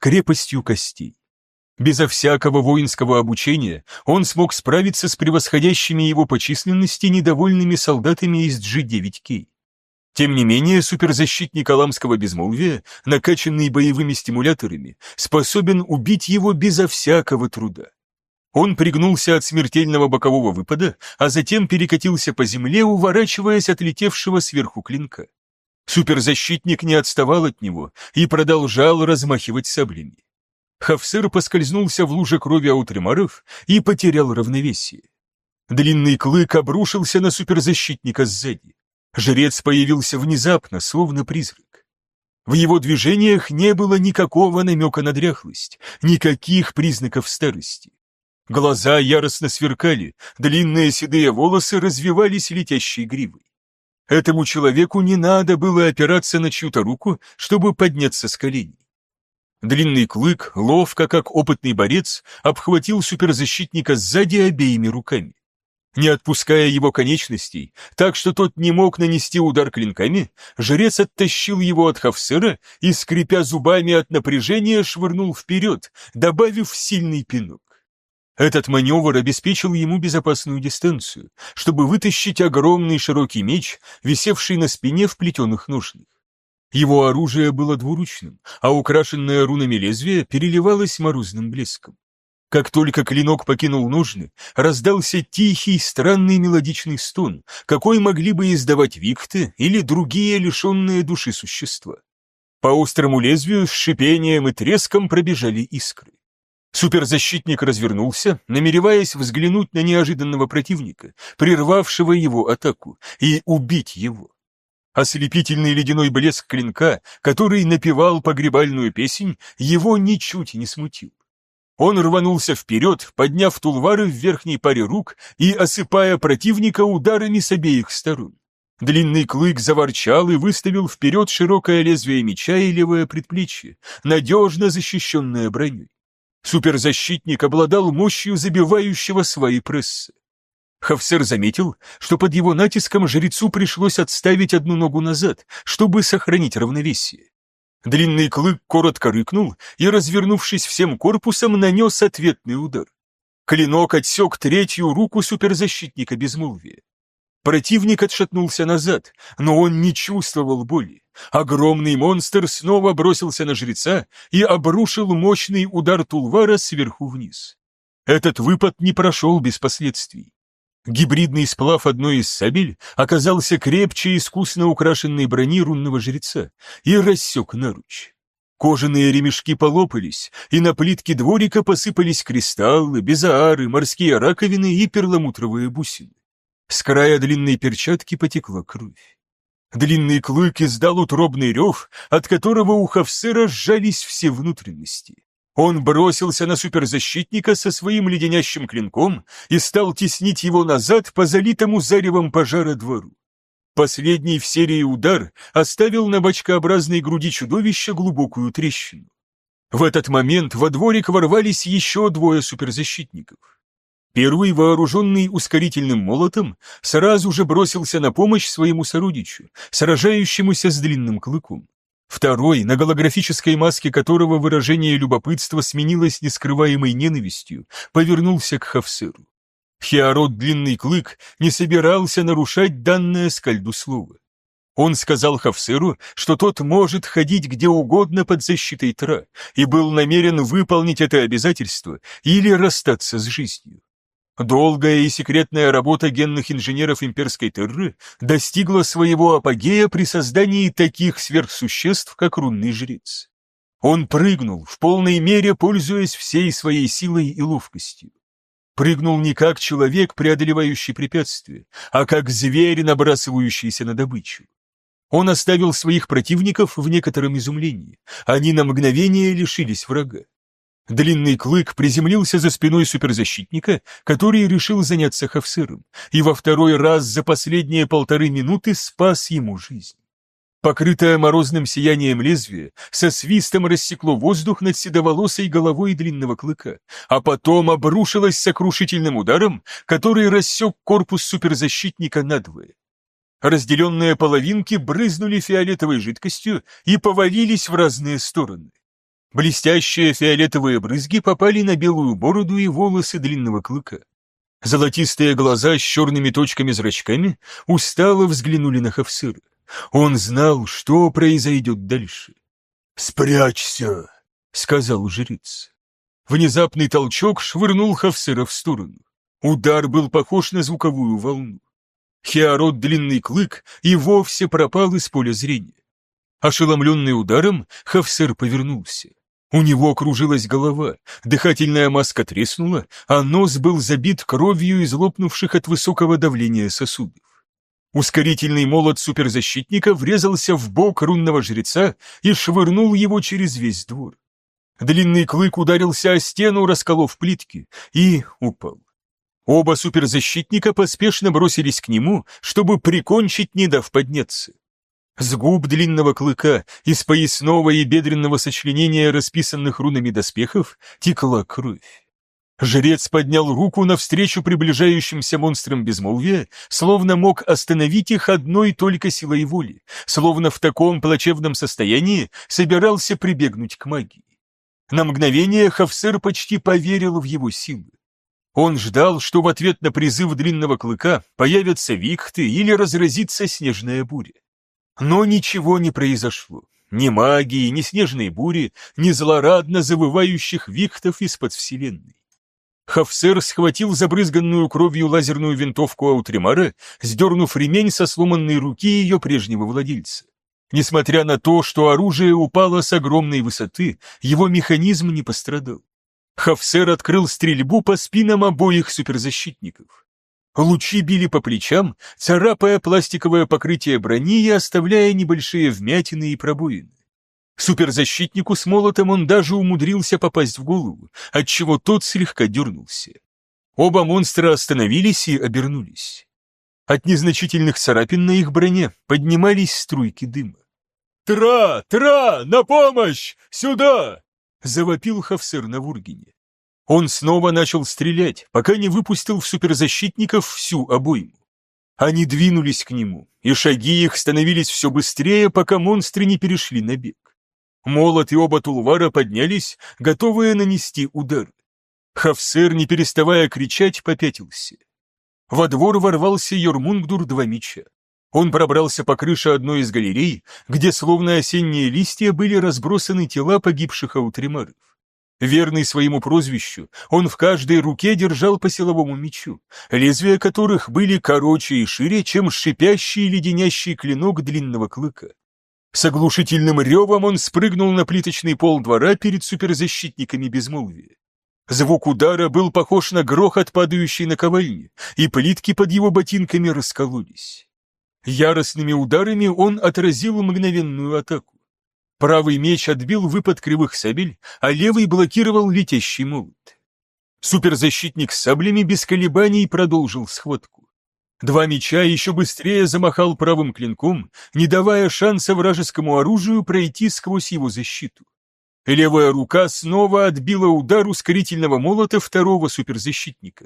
крепостью костей. Безо всякого воинского обучения он смог справиться с превосходящими его по численности недовольными солдатами из G9K. Тем не менее, суперзащитник Аламского безмолвия, накачанный боевыми стимуляторами, способен убить его безо всякого труда. Он пригнулся от смертельного бокового выпада, а затем перекатился по земле, уворачиваясь от летевшего сверху клинка. Суперзащитник не отставал от него и продолжал размахивать саблями. Хафсер поскользнулся в луже крови аутримаров и потерял равновесие. Длинный клык обрушился на суперзащитника сзади. Жрец появился внезапно, словно призрак. В его движениях не было никакого намека на дряхлость, никаких признаков старости. Глаза яростно сверкали, длинные седые волосы развивались летящей гривой. Этому человеку не надо было опираться на чью-то руку, чтобы подняться с коленей. Длинный клык, ловко, как опытный борец, обхватил суперзащитника сзади обеими руками. Не отпуская его конечностей, так что тот не мог нанести удар клинками, жрец оттащил его от Хавсера и, скрипя зубами от напряжения, швырнул вперед, добавив сильный пинок. Этот маневр обеспечил ему безопасную дистанцию, чтобы вытащить огромный широкий меч, висевший на спине в плетеных ножнах. Его оружие было двуручным, а украшенное рунами лезвие переливалось морозным блеском. Как только клинок покинул ножны, раздался тихий, странный мелодичный стон, какой могли бы издавать викты или другие лишенные души существа. По острому лезвию с шипением и треском пробежали искры. Суперзащитник развернулся, намереваясь взглянуть на неожиданного противника, прервавшего его атаку, и убить его. Ослепительный ледяной блеск клинка, который напевал погребальную песнь, его ничуть не смутил. Он рванулся вперед, подняв тулвары в верхней паре рук и осыпая противника ударами с обеих сторон. Длинный клык заворчал и выставил вперед широкое лезвие меча и левое предплечье, надежно защищенное броней. Суперзащитник обладал мощью забивающего свои прессы. Хавсер заметил, что под его натиском жрецу пришлось отставить одну ногу назад, чтобы сохранить равновесие. Длинный клык коротко рыкнул и, развернувшись всем корпусом, нанес ответный удар. Клинок отсек третью руку суперзащитника безмолвия. Противник отшатнулся назад, но он не чувствовал боли. Огромный монстр снова бросился на жреца и обрушил мощный удар Тулвара сверху вниз. Этот выпад не прошел без последствий. Гибридный сплав одной из сабель оказался крепче искусно украшенной брони рунного жреца и рассек наруч. Кожаные ремешки полопались, и на плитке дворика посыпались кристаллы, безаары, морские раковины и перламутровые бусины. С края длинной перчатки потекла кровь. Длинный клык издал утробный рев, от которого у Хавсера сжались все внутренности. Он бросился на суперзащитника со своим леденящим клинком и стал теснить его назад по залитому заревом пожара двору. Последний в серии удар оставил на бочкообразной груди чудовища глубокую трещину. В этот момент во дворик ворвались еще двое суперзащитников. Первый, вооруженный ускорительным молотом, сразу же бросился на помощь своему сородичу, сражающемуся с длинным клыком. Второй, на голографической маске которого выражение любопытства сменилось нескрываемой ненавистью, повернулся к Хавсеру. Хиарот Длинный Клык не собирался нарушать данное скальду слово. Он сказал Хавсеру, что тот может ходить где угодно под защитой Тра, и был намерен выполнить это обязательство или расстаться с жизнью. Долгая и секретная работа генных инженеров имперской Терры достигла своего апогея при создании таких сверхсуществ, как рунный жрец. Он прыгнул, в полной мере пользуясь всей своей силой и ловкостью. Прыгнул не как человек, преодолевающий препятствия, а как зверь, набрасывающийся на добычу. Он оставил своих противников в некотором изумлении. Они на мгновение лишились врага. Длинный клык приземлился за спиной суперзащитника, который решил заняться Хавсыром, и во второй раз за последние полторы минуты спас ему жизнь. Покрытое морозным сиянием лезвие со свистом рассекло воздух над седоволосой головой длинного клыка, а потом обрушилось сокрушительным ударом, который рассек корпус суперзащитника надвое. Разделенные половинки брызнули фиолетовой жидкостью и повалились в разные стороны. Блестящие фиолетовые брызги попали на белую бороду и волосы длинного клыка. Золотистые глаза с черными точками зрачками устало взглянули на Хавсыра. Он знал, что произойдет дальше. «Спрячься!» — сказал жрец. Внезапный толчок швырнул Хавсыра в сторону. Удар был похож на звуковую волну. Хиарот длинный клык и вовсе пропал из поля зрения. Ошеломленный ударом, Хавсер повернулся. У него кружилась голова, дыхательная маска треснула, а нос был забит кровью из лопнувших от высокого давления сосудов. Ускорительный молот суперзащитника врезался в бок рунного жреца и швырнул его через весь двор. Длинный клык ударился о стену, расколов плитки, и упал. Оба суперзащитника поспешно бросились к нему, чтобы прикончить, не дав подняться. С губ длинного клыка, из поясного и бедренного сочленения расписанных рунами доспехов, текла кровь. Жрец поднял руку навстречу приближающимся монстрам безмолвия, словно мог остановить их одной только силой воли, словно в таком плачевном состоянии собирался прибегнуть к магии. На мгновение Хавсер почти поверил в его силы. Он ждал, что в ответ на призыв длинного клыка появятся викты или разразится снежная буря. Но ничего не произошло. Ни магии, ни снежной бури, ни злорадно завывающих виктов из-под вселенной. Хафсер схватил забрызганную кровью лазерную винтовку Аутримара, сдернув ремень со сломанной руки ее прежнего владельца. Несмотря на то, что оружие упало с огромной высоты, его механизм не пострадал. Хафсер открыл стрельбу по спинам обоих суперзащитников. Лучи били по плечам, царапая пластиковое покрытие брони и оставляя небольшие вмятины и пробоины. Суперзащитнику с молотом он даже умудрился попасть в голову, отчего тот слегка дернулся. Оба монстра остановились и обернулись. От незначительных царапин на их броне поднимались струйки дыма. «Тра! Тра! На помощь! Сюда!» — завопил Хавсер на Вургине. Он снова начал стрелять, пока не выпустил в суперзащитников всю обойму. Они двинулись к нему, и шаги их становились все быстрее, пока монстры не перешли на бег. Молот и оба тулвара поднялись, готовые нанести удар. Хавсер, не переставая кричать, попятился. Во двор ворвался Йормунгдур два меча. Он пробрался по крыше одной из галерей, где, словно осенние листья, были разбросаны тела погибших аутримаров. Верный своему прозвищу, он в каждой руке держал по силовому мечу, лезвия которых были короче и шире, чем шипящий леденящий клинок длинного клыка. С оглушительным ревом он спрыгнул на плиточный пол двора перед суперзащитниками безмолвия. Звук удара был похож на грохот, падающий на ковальни, и плитки под его ботинками раскололись. Яростными ударами он отразил мгновенную атаку. Правый меч отбил выпад кривых сабель, а левый блокировал летящий молот. Суперзащитник с саблями без колебаний продолжил схватку. Два меча еще быстрее замахал правым клинком, не давая шанса вражескому оружию пройти сквозь его защиту. Левая рука снова отбила удар ускорительного молота второго суперзащитника.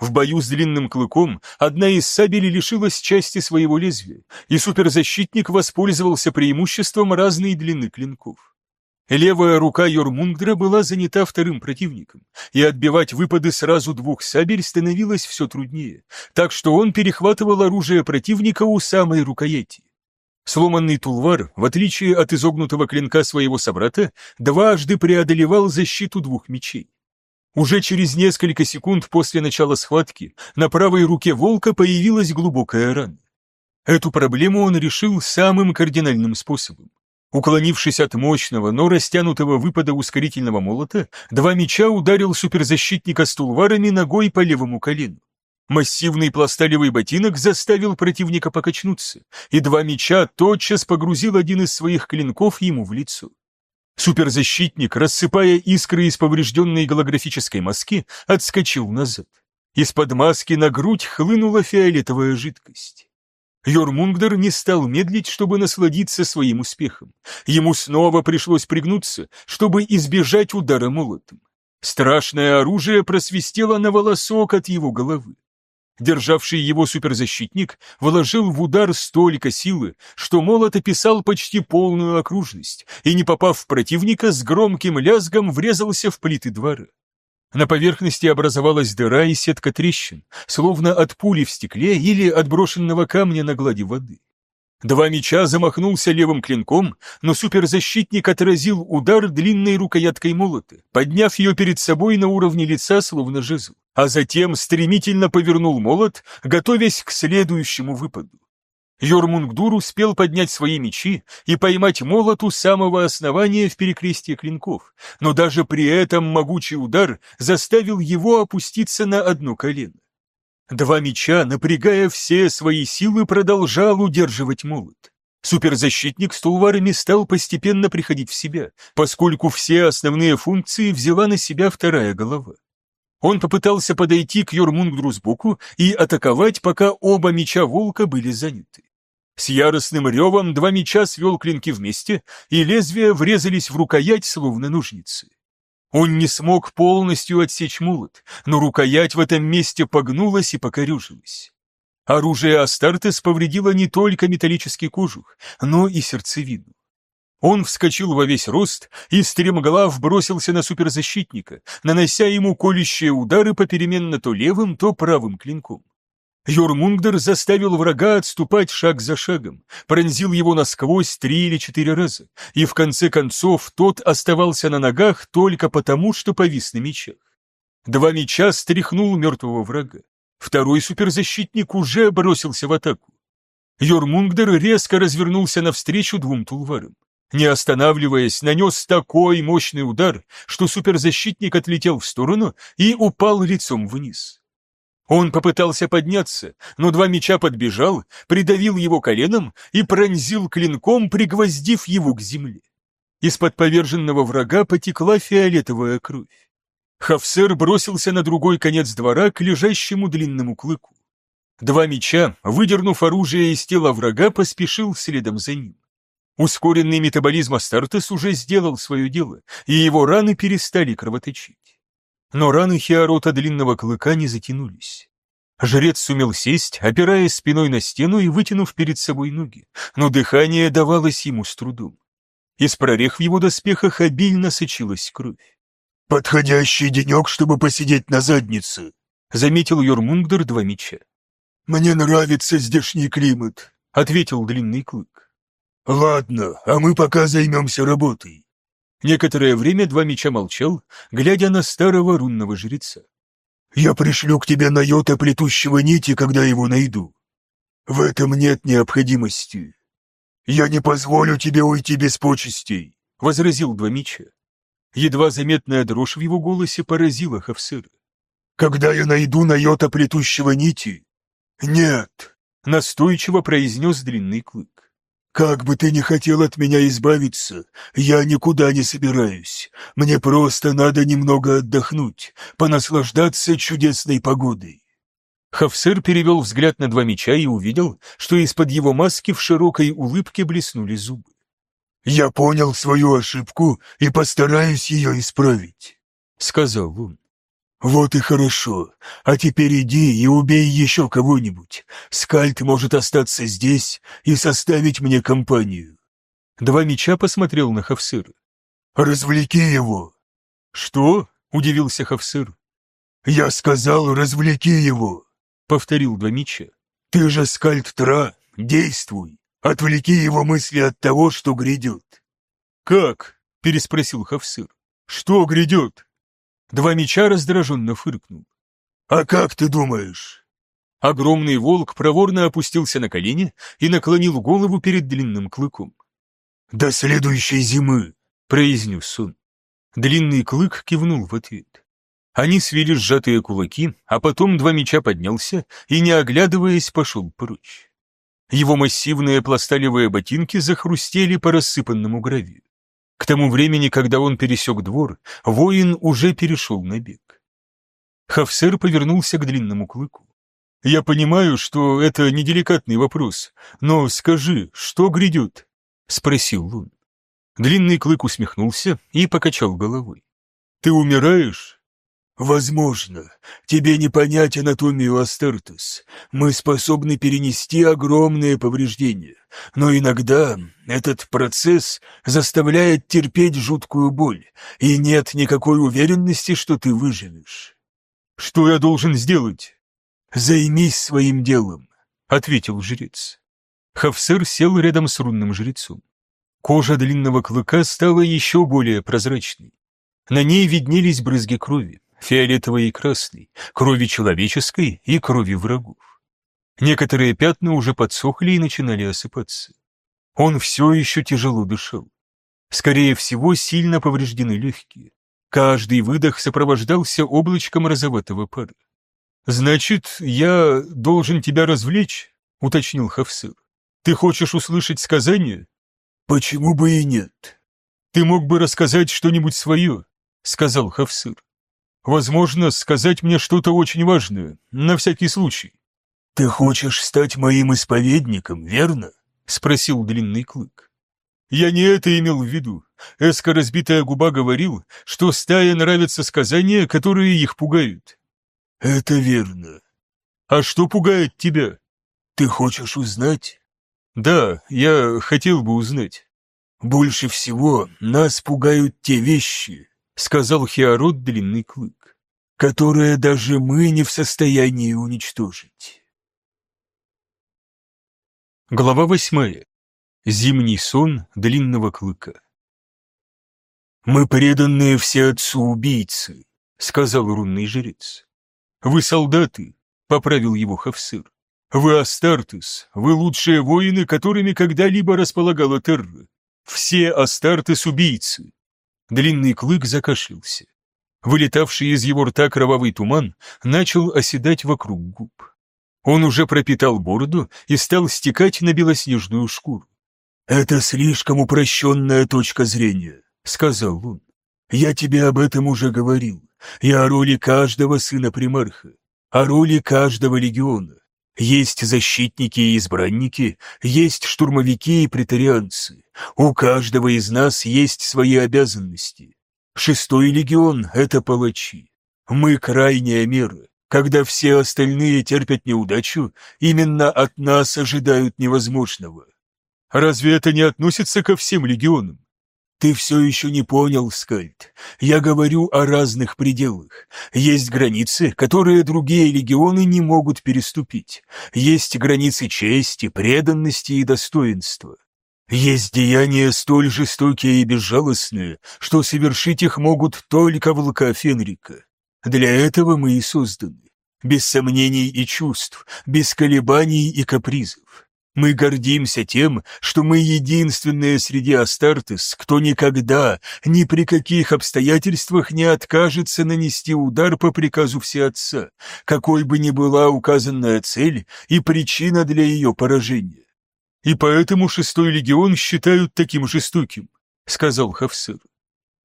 В бою с длинным клыком одна из сабелей лишилась части своего лезвия, и суперзащитник воспользовался преимуществом разной длины клинков. Левая рука Йормунгдра была занята вторым противником, и отбивать выпады сразу двух сабель становилось все труднее, так что он перехватывал оружие противника у самой рукояти. Сломанный тулвар, в отличие от изогнутого клинка своего собрата, дважды преодолевал защиту двух мечей. Уже через несколько секунд после начала схватки на правой руке волка появилась глубокая рана. Эту проблему он решил самым кардинальным способом. Уклонившись от мощного, но растянутого выпада ускорительного молота, два меча ударил суперзащитника с тулварами ногой по левому колену. Массивный пласталевый ботинок заставил противника покачнуться, и два меча тотчас погрузил один из своих клинков ему в лицо. Суперзащитник, рассыпая искры из поврежденной голографической маски, отскочил назад. Из-под маски на грудь хлынула фиолетовая жидкость. Йормунгдер не стал медлить, чтобы насладиться своим успехом. Ему снова пришлось пригнуться, чтобы избежать удара молотом. Страшное оружие просвистело на волосок от его головы. Державший его суперзащитник вложил в удар столько силы, что молот описал почти полную окружность и, не попав в противника, с громким лязгом врезался в плиты двора. На поверхности образовалась дыра и сетка трещин, словно от пули в стекле или от брошенного камня на глади воды. Два меча замахнулся левым клинком, но суперзащитник отразил удар длинной рукояткой молота, подняв ее перед собой на уровне лица, словно жезл, а затем стремительно повернул молот, готовясь к следующему выпаду. Йормунгдур успел поднять свои мечи и поймать молот у самого основания в перекрестие клинков, но даже при этом могучий удар заставил его опуститься на одно колено. Два меча, напрягая все свои силы, продолжал удерживать молот. Суперзащитник с тулварами стал постепенно приходить в себя, поскольку все основные функции взяла на себя вторая голова. Он попытался подойти к Йормунгдру сбоку и атаковать, пока оба меча волка были заняты. С яростным ревом два меча свел клинки вместе, и лезвия врезались в рукоять, словно ножницы. Он не смог полностью отсечь молот, но рукоять в этом месте погнулась и покорюжилась. Оружие Астартес повредило не только металлический кожух, но и сердцевину. Он вскочил во весь рост и стремглав бросился на суперзащитника, нанося ему колющие удары попеременно то левым, то правым клинком. Йормунгдер заставил врага отступать шаг за шагом, пронзил его насквозь три или четыре раза, и в конце концов тот оставался на ногах только потому, что повис на мечах. Два меча стряхнул мертвого врага. Второй суперзащитник уже бросился в атаку. Йормунгдер резко развернулся навстречу двум тулварам. Не останавливаясь, нанес такой мощный удар, что суперзащитник отлетел в сторону и упал лицом вниз. Он попытался подняться, но два меча подбежал, придавил его коленом и пронзил клинком, пригвоздив его к земле. Из-под поверженного врага потекла фиолетовая кровь. Хафсер бросился на другой конец двора к лежащему длинному клыку. Два меча, выдернув оружие из тела врага, поспешил следом за ним. Ускоренный метаболизм Астартес уже сделал свое дело, и его раны перестали кровоточить. Но раны Хиарота длинного клыка не затянулись. Жрец сумел сесть, опираясь спиной на стену и вытянув перед собой ноги, но дыхание давалось ему с трудом. Из прорех в его доспехах обильно сочилась кровь. «Подходящий денек, чтобы посидеть на заднице», — заметил Йормунгдер два меча. «Мне нравится здешний климат», — ответил длинный клык. «Ладно, а мы пока займемся работой. Некоторое время два меча молчал, глядя на старого рунного жреца. «Я пришлю к тебе на йота плетущего нити, когда его найду. В этом нет необходимости. Я не позволю тебе уйти без почестей», — возразил два меча. Едва заметная дрожь в его голосе поразила Хавсыра. «Когда я найду на йота плетущего нити?» «Нет», — настойчиво произнес длинный клык. «Как бы ты ни хотел от меня избавиться, я никуда не собираюсь. Мне просто надо немного отдохнуть, понаслаждаться чудесной погодой». Хафсер перевел взгляд на два меча и увидел, что из-под его маски в широкой улыбке блеснули зубы. «Я понял свою ошибку и постараюсь ее исправить», — сказал он. «Вот и хорошо. А теперь иди и убей еще кого-нибудь. Скальд может остаться здесь и составить мне компанию». Два меча посмотрел на Хавсыра. «Развлеки его». «Что?» — удивился Хавсыр. «Я сказал, развлеки его», — повторил два меча. «Ты же скальд Тра, действуй. Отвлеки его мысли от того, что грядет». «Как?» — переспросил Хавсыр. «Что грядет?» Два меча раздраженно фыркнул. «А как ты думаешь?» Огромный волк проворно опустился на колени и наклонил голову перед длинным клыком. «До следующей зимы!» — произнес он. Длинный клык кивнул в ответ. Они свели сжатые кулаки, а потом два меча поднялся и, не оглядываясь, пошел прочь. Его массивные пласталевые ботинки захрустели по рассыпанному гравию. К тому времени, когда он пересек двор, воин уже перешел на бег. Хафсер повернулся к длинному клыку. «Я понимаю, что это неделикатный вопрос, но скажи, что грядет?» — спросил он. Длинный клык усмехнулся и покачал головой. «Ты умираешь?» «Возможно. Тебе не понять анатомию Астартес. Мы способны перенести огромные повреждения, но иногда этот процесс заставляет терпеть жуткую боль, и нет никакой уверенности, что ты выживешь». «Что я должен сделать?» «Займись своим делом», — ответил жрец. Хавсер сел рядом с рунным жрецом. Кожа длинного клыка стала еще более прозрачной. На ней виднелись брызги крови фиолетовой и красной, крови человеческой и крови врагов. Некоторые пятна уже подсохли и начинали осыпаться. Он все еще тяжело дышал. Скорее всего, сильно повреждены легкие. Каждый выдох сопровождался облачком розоватого пара. «Значит, я должен тебя развлечь?» — уточнил Хавсыр. «Ты хочешь услышать сказание?» «Почему бы и нет?» «Ты мог бы рассказать что-нибудь свое», — сказал Хавсыр. Возможно, сказать мне что-то очень важное, на всякий случай. «Ты хочешь стать моим исповедником, верно?» — спросил длинный клык. «Я не это имел в виду. Эска разбитая губа говорил, что стае нравятся сказания, которые их пугают». «Это верно». «А что пугает тебя?» «Ты хочешь узнать?» «Да, я хотел бы узнать». «Больше всего нас пугают те вещи, сказал Хиарот длинный клык, которое даже мы не в состоянии уничтожить. Глава восьмая. Зимний сон длинного клыка. «Мы преданные все отцу-убийцы», — сказал рунный жрец. «Вы солдаты», — поправил его Хавсыр. «Вы Астартес, вы лучшие воины, которыми когда-либо располагала Терра. Все Астартес-убийцы. Длинный клык закашлялся. Вылетавший из его рта кровавый туман начал оседать вокруг губ. Он уже пропитал бороду и стал стекать на белоснежную шкуру. «Это слишком упрощенная точка зрения», — сказал он. «Я тебе об этом уже говорил. Я о роли каждого сына примарха, о роли каждого легиона. Есть защитники и избранники, есть штурмовики и претарианцы. У каждого из нас есть свои обязанности. Шестой легион — это палачи. Мы крайняя мера. Когда все остальные терпят неудачу, именно от нас ожидают невозможного. Разве это не относится ко всем легионам? Ты все еще не понял, Скальд. Я говорю о разных пределах. Есть границы, которые другие легионы не могут переступить. Есть границы чести, преданности и достоинства. Есть деяния столь жестокие и безжалостные, что совершить их могут только волка Фенрика. Для этого мы и созданы. Без сомнений и чувств, без колебаний и капризов. Мы гордимся тем, что мы единственные среди Астартес, кто никогда, ни при каких обстоятельствах не откажется нанести удар по приказу Всеотца, какой бы ни была указанная цель и причина для ее поражения. И поэтому шестой легион считают таким жестоким, сказал Хавсыр.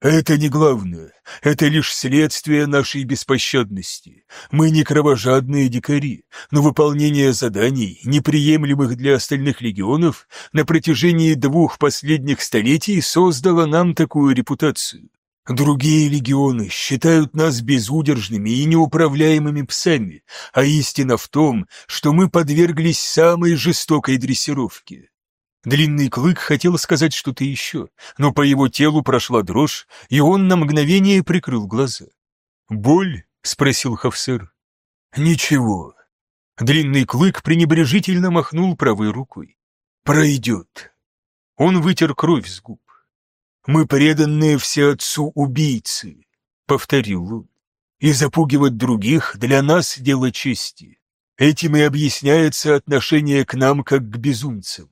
Это не главное, это лишь следствие нашей беспощадности. Мы не кровожадные дикари, но выполнение заданий, неприемлемых для остальных легионов, на протяжении двух последних столетий создало нам такую репутацию. Другие легионы считают нас безудержными и неуправляемыми псами, а истина в том, что мы подверглись самой жестокой дрессировке. Длинный клык хотел сказать что-то еще, но по его телу прошла дрожь, и он на мгновение прикрыл глаза. «Боль?» — спросил Хавсер. «Ничего». Длинный клык пренебрежительно махнул правой рукой. «Пройдет». Он вытер кровь с губ. «Мы преданные все отцу убийцы», — повторил он. «И запугивать других для нас дело чести. Этим и объясняется отношение к нам как к безумцам.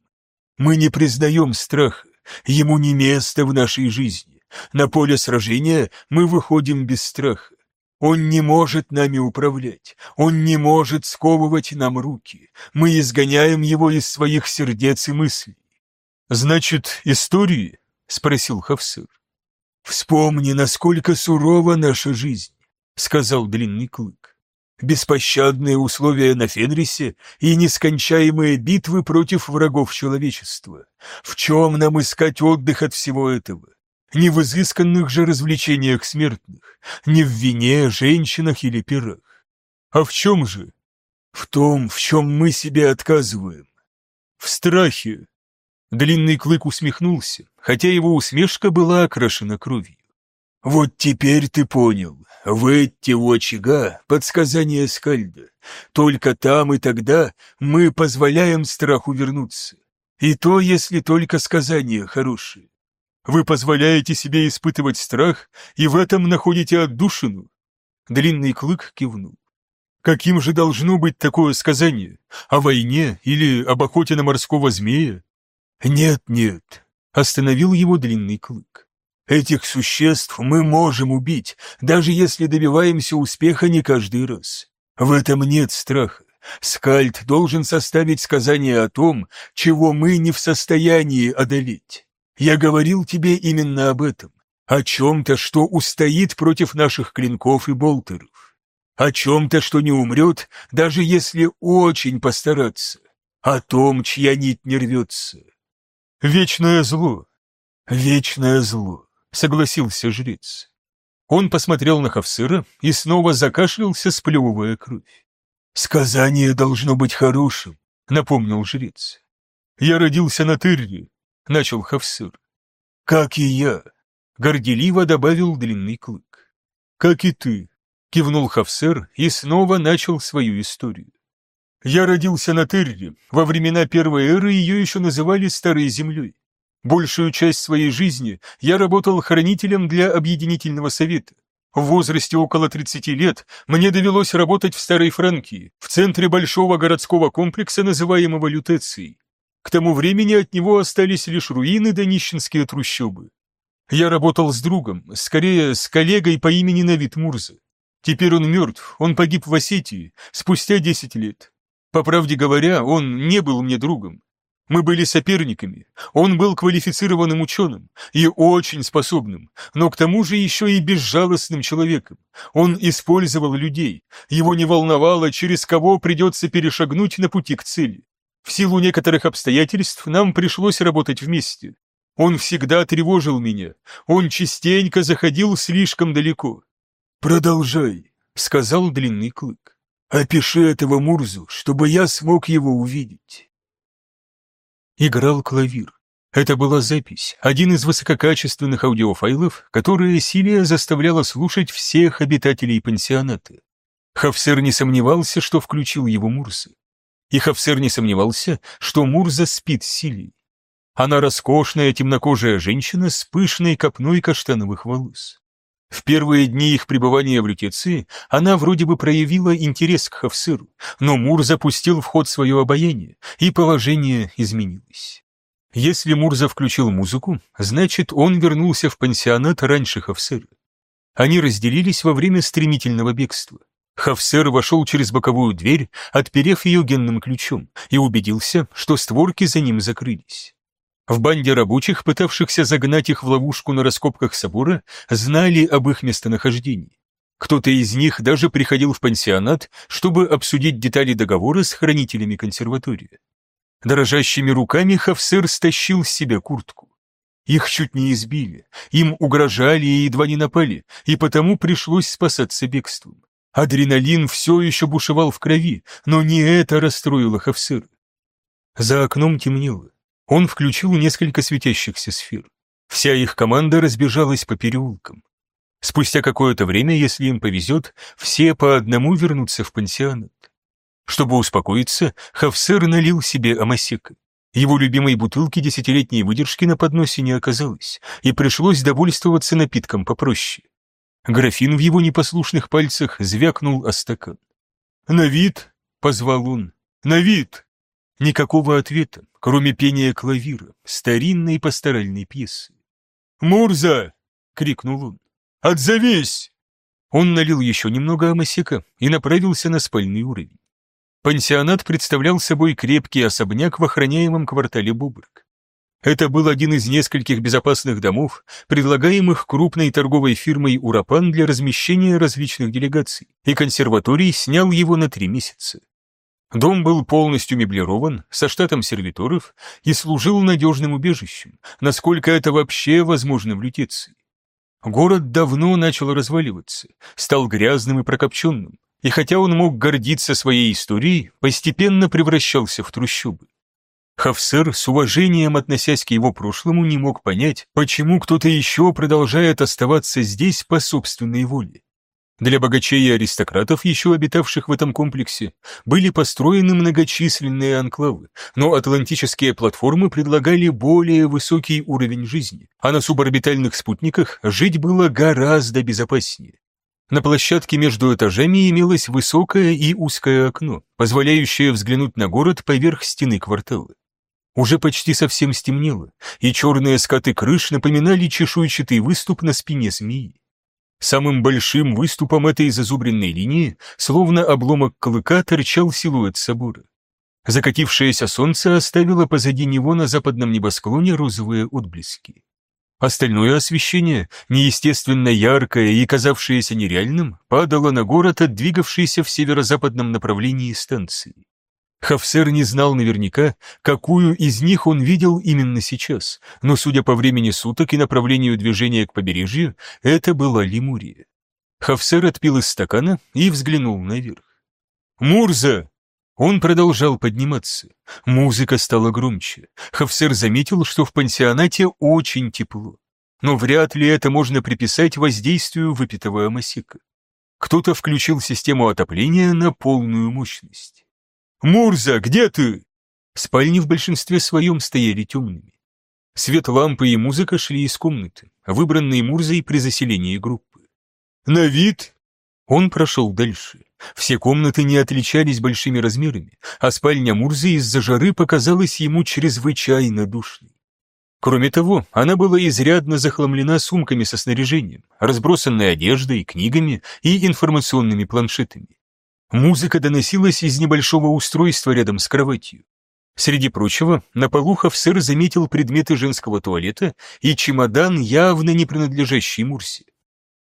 Мы не признаем страха, ему не место в нашей жизни. На поле сражения мы выходим без страха. Он не может нами управлять, он не может сковывать нам руки. Мы изгоняем его из своих сердец и мыслей. Значит, истории? спросил Хавсыр. Вспомни, насколько сурова наша жизнь, сказал длинный клык беспощадные условия на Фенрисе и нескончаемые битвы против врагов человечества. В чем нам искать отдых от всего этого? Не в изысканных же развлечениях смертных, не в вине, женщинах или пирах. А в чем же? В том, в чем мы себе отказываем. В страхе. Длинный клык усмехнулся, хотя его усмешка была окрашена кровью. Вот теперь ты понял. В эти очага подсказание Скальда. Только там и тогда мы позволяем страху вернуться. И то, если только сказания хорошие. Вы позволяете себе испытывать страх, и в этом находите отдушину?» Длинный клык кивнул. «Каким же должно быть такое сказание? О войне или об охоте на морского змея?» «Нет, нет», — остановил его длинный клык. «Этих существ мы можем убить, даже если добиваемся успеха не каждый раз. В этом нет страха. Скальд должен составить сказание о том, чего мы не в состоянии одолеть. Я говорил тебе именно об этом, о чем-то, что устоит против наших клинков и болтеров, о чем-то, что не умрет, даже если очень постараться, о том, чья нить не рвется. Вечное зло. Вечное зло, согласился жрец. Он посмотрел на Хавсыра и снова закашлялся, сплевывая кровь. «Сказание должно быть хорошим», — напомнил жрец. «Я родился на Тырре, — начал Хавсыр. «Как и я», — горделиво добавил длинный клык. «Как и ты», — кивнул Хавсер и снова начал свою историю. «Я родился на Терре. Во времена Первой эры ее еще называли Старой Землей. Большую часть своей жизни я работал хранителем для Объединительного Совета. В возрасте около 30 лет мне довелось работать в Старой Франкии, в центре большого городского комплекса, называемого Лютецией. К тому времени от него остались лишь руины да нищенские трущобы. Я работал с другом, скорее с коллегой по имени Навид Мурза. Теперь он мертв, он погиб в Осетии спустя 10 лет. По правде говоря, он не был мне другом. Мы были соперниками, он был квалифицированным ученым и очень способным, но к тому же еще и безжалостным человеком. Он использовал людей, его не волновало, через кого придется перешагнуть на пути к цели. В силу некоторых обстоятельств нам пришлось работать вместе. Он всегда тревожил меня, он частенько заходил слишком далеко. «Продолжай», — сказал длинный клык. «Опиши этого Мурзу, чтобы я смог его увидеть». Играл клавир. Это была запись, один из высококачественных аудиофайлов, которые Силия заставляла слушать всех обитателей пансионата. Хавсер не сомневался, что включил его Мурзы. И Хавсер не сомневался, что Мурза спит с Силией. Она роскошная темнокожая женщина с пышной копной каштановых волос. В первые дни их пребывания в Лютеции она вроде бы проявила интерес к Хавсеру, но Мур запустил в ход свое обаяние, и положение изменилось. Если Мурза включил музыку, значит, он вернулся в пансионат раньше Хавсера. Они разделились во время стремительного бегства. Хавсер вошел через боковую дверь, отперев ее генным ключом, и убедился, что створки за ним закрылись. В банде рабочих, пытавшихся загнать их в ловушку на раскопках собора, знали об их местонахождении. Кто-то из них даже приходил в пансионат, чтобы обсудить детали договора с хранителями консерватории. Дрожащими руками Хавсер стащил с себя куртку. Их чуть не избили, им угрожали и едва не напали, и потому пришлось спасаться бегством. Адреналин все еще бушевал в крови, но не это расстроило Хавсера. За окном темнело. Он включил несколько светящихся сфер. Вся их команда разбежалась по переулкам. Спустя какое-то время, если им повезет, все по одному вернутся в пансионат. Чтобы успокоиться, Хавсер налил себе амасека. Его любимой бутылки десятилетней выдержки на подносе не оказалось, и пришлось довольствоваться напитком попроще. Графин в его непослушных пальцах звякнул о стакан. «На вид!» — позвал он. «На вид!» Никакого ответа, кроме пения клавира, старинной пасторальной пьесы. «Мурза!» — крикнул он. «Отзовись!» Он налил еще немного амасека и направился на спальный уровень. Пансионат представлял собой крепкий особняк в охраняемом квартале Бубрак. Это был один из нескольких безопасных домов, предлагаемых крупной торговой фирмой «Урапан» для размещения различных делегаций, и консерваторий снял его на три месяца. Дом был полностью меблирован, со штатом сервиторов, и служил надежным убежищем, насколько это вообще возможно в Лютеции. Город давно начал разваливаться, стал грязным и прокопченным, и хотя он мог гордиться своей историей, постепенно превращался в трущобы. Хафсер, с уважением относясь к его прошлому, не мог понять, почему кто-то еще продолжает оставаться здесь по собственной воле. Для богачей и аристократов, еще обитавших в этом комплексе, были построены многочисленные анклавы, но атлантические платформы предлагали более высокий уровень жизни, а на суборбитальных спутниках жить было гораздо безопаснее. На площадке между этажами имелось высокое и узкое окно, позволяющее взглянуть на город поверх стены квартала. Уже почти совсем стемнело, и черные скаты крыш напоминали чешуйчатый выступ на спине змеи. Самым большим выступом этой зазубренной линии, словно обломок клыка, торчал силуэт собора. Закатившееся солнце оставило позади него на западном небосклоне розовые отблески. Остальное освещение, неестественно яркое и казавшееся нереальным, падало на город от двигавшейся в северо-западном направлении станции. Хафсер не знал наверняка, какую из них он видел именно сейчас, но, судя по времени суток и направлению движения к побережью, это была Лемурия. Хафсер отпил из стакана и взглянул наверх. «Мурза!» Он продолжал подниматься. Музыка стала громче. Хафсер заметил, что в пансионате очень тепло. Но вряд ли это можно приписать воздействию выпитого амасика. Кто-то включил систему отопления на полную мощность. «Мурза, где ты?» Спальни в большинстве своем стояли темными. Свет лампы и музыка шли из комнаты, выбранные Мурзой при заселении группы. «На вид?» Он прошел дальше. Все комнаты не отличались большими размерами, а спальня Мурзы из-за жары показалась ему чрезвычайно душной. Кроме того, она была изрядно захламлена сумками со снаряжением, разбросанной одеждой, книгами и информационными планшетами. Музыка доносилась из небольшого устройства рядом с кроватью. Среди прочего, на полу Хавсер заметил предметы женского туалета и чемодан, явно не принадлежащий Мурсе.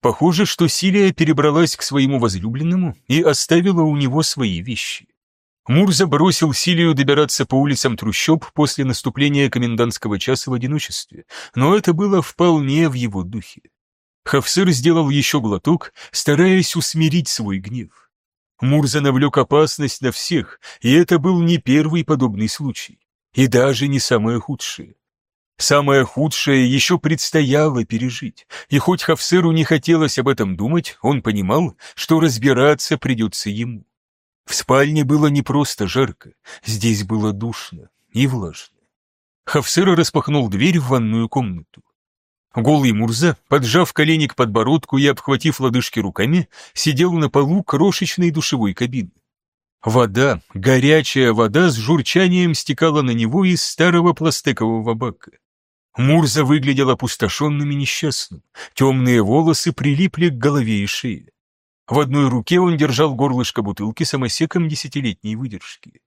Похоже, что Силия перебралась к своему возлюбленному и оставила у него свои вещи. Мурза бросил Силию добираться по улицам трущоб после наступления комендантского часа в одиночестве, но это было вполне в его духе. Хавсер сделал еще глоток, стараясь усмирить свой гнев. Мурза навлек опасность на всех, и это был не первый подобный случай, и даже не самое худшее. Самое худшее еще предстояло пережить, и хоть Хафсеру не хотелось об этом думать, он понимал, что разбираться придется ему. В спальне было не просто жарко, здесь было душно и влажно. Хафсер распахнул дверь в ванную комнату. Голый Мурза, поджав колени к подбородку и обхватив лодыжки руками, сидел на полу крошечной душевой кабины. Вода, горячая вода с журчанием стекала на него из старого пластикового бака. Мурза выглядел опустошенным и несчастным, темные волосы прилипли к голове и шее. В одной руке он держал горлышко бутылки самосеком десятилетней выдержки.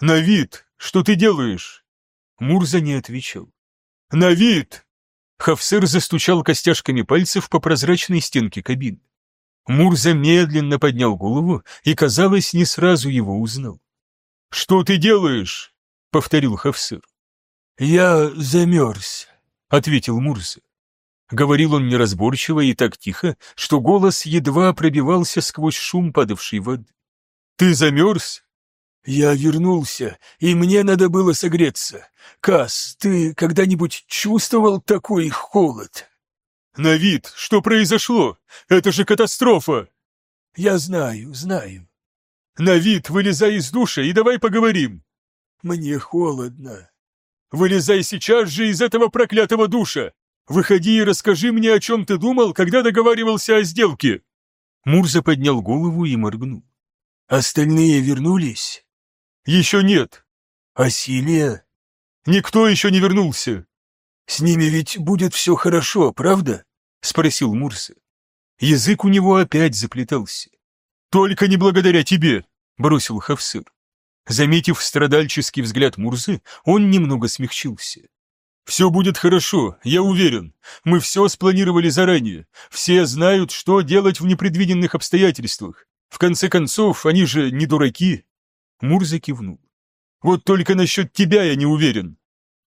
«На вид! Что ты делаешь?» Мурза не отвечал. «На вид!» Хафсер застучал костяшками пальцев по прозрачной стенке кабины. Мурза медленно поднял голову и, казалось, не сразу его узнал. «Что ты делаешь?» — повторил Хафсер. «Я замерз», — ответил Мурза. Говорил он неразборчиво и так тихо, что голос едва пробивался сквозь шум падавшей воды. «Ты замерз?» «Я вернулся, и мне надо было согреться. Кас, ты когда-нибудь чувствовал такой холод?» «На вид, что произошло? Это же катастрофа!» «Я знаю, знаю». «На вид, вылезай из душа и давай поговорим». «Мне холодно». «Вылезай сейчас же из этого проклятого душа! Выходи и расскажи мне, о чем ты думал, когда договаривался о сделке!» Мурза поднял голову и моргнул. «Остальные вернулись?» «Еще нет». «А Силия?» «Никто еще не вернулся». «С ними ведь будет все хорошо, правда?» — спросил Мурса. Язык у него опять заплетался. «Только не благодаря тебе», — бросил Хавсыр. Заметив страдальческий взгляд Мурзы, он немного смягчился. «Все будет хорошо, я уверен. Мы все спланировали заранее. Все знают, что делать в непредвиденных обстоятельствах. В конце концов, они же не дураки». Мурза кивнул. «Вот только насчет тебя я не уверен».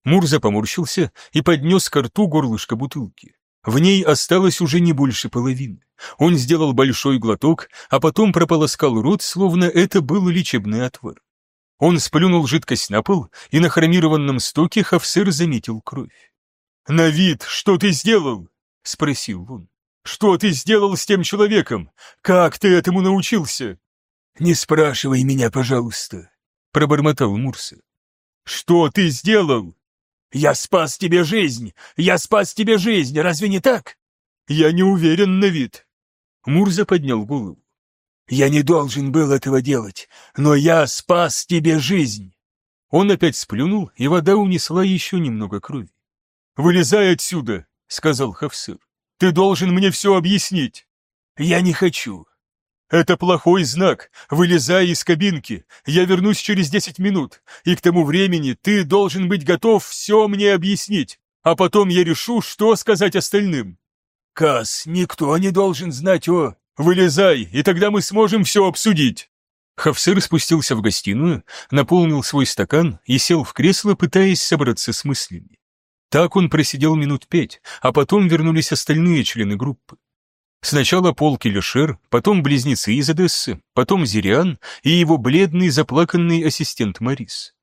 Мурза поморщился и поднес к рту горлышко бутылки. В ней осталось уже не больше половины. Он сделал большой глоток, а потом прополоскал рот, словно это был лечебный отвар. Он сплюнул жидкость на пол, и на хромированном стоке Хавсер заметил кровь. «Навид, что ты сделал?» — спросил он. «Что ты сделал с тем человеком? Как ты этому научился?» «Не спрашивай меня, пожалуйста», — пробормотал Мурса. «Что ты сделал?» «Я спас тебе жизнь! Я спас тебе жизнь! Разве не так?» «Я не уверен на вид». Мурза поднял голову. «Я не должен был этого делать, но я спас тебе жизнь!» Он опять сплюнул, и вода унесла еще немного крови. «Вылезай отсюда!» — сказал Хавсыр. «Ты должен мне все объяснить!» «Я не хочу!» «Это плохой знак. Вылезай из кабинки. Я вернусь через десять минут, и к тому времени ты должен быть готов все мне объяснить, а потом я решу, что сказать остальным». «Касс, никто не должен знать о...» «Вылезай, и тогда мы сможем все обсудить». Хавсыр спустился в гостиную, наполнил свой стакан и сел в кресло, пытаясь собраться с мыслями. Так он просидел минут пять, а потом вернулись остальные члены группы. Сначала Пол Келешер, потом близнецы из Одессы, потом Зириан и его бледный заплаканный ассистент Марис.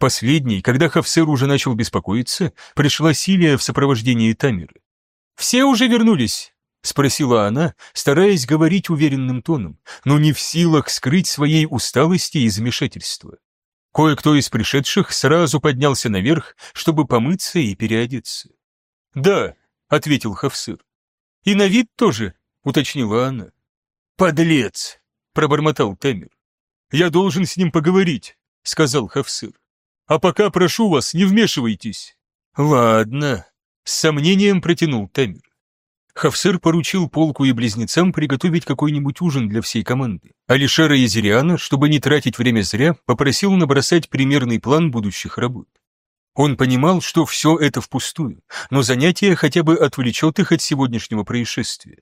Последний, когда Хавсер уже начал беспокоиться, пришла Силия в сопровождении Тамеры. «Все уже вернулись?» — спросила она, стараясь говорить уверенным тоном, но не в силах скрыть своей усталости и замешательства. Кое-кто из пришедших сразу поднялся наверх, чтобы помыться и переодеться. «Да», — ответил Хавсыр. «И на вид тоже», — уточнила она. «Подлец!» — пробормотал Тамер. «Я должен с ним поговорить», — сказал Хавсыр. «А пока прошу вас, не вмешивайтесь». «Ладно», — с сомнением протянул Тамер. Хавсыр поручил полку и близнецам приготовить какой-нибудь ужин для всей команды. Алишера и Зириана, чтобы не тратить время зря, попросил набросать примерный план будущих работ. Он понимал, что все это впустую, но занятие хотя бы отвлечет их от сегодняшнего происшествия.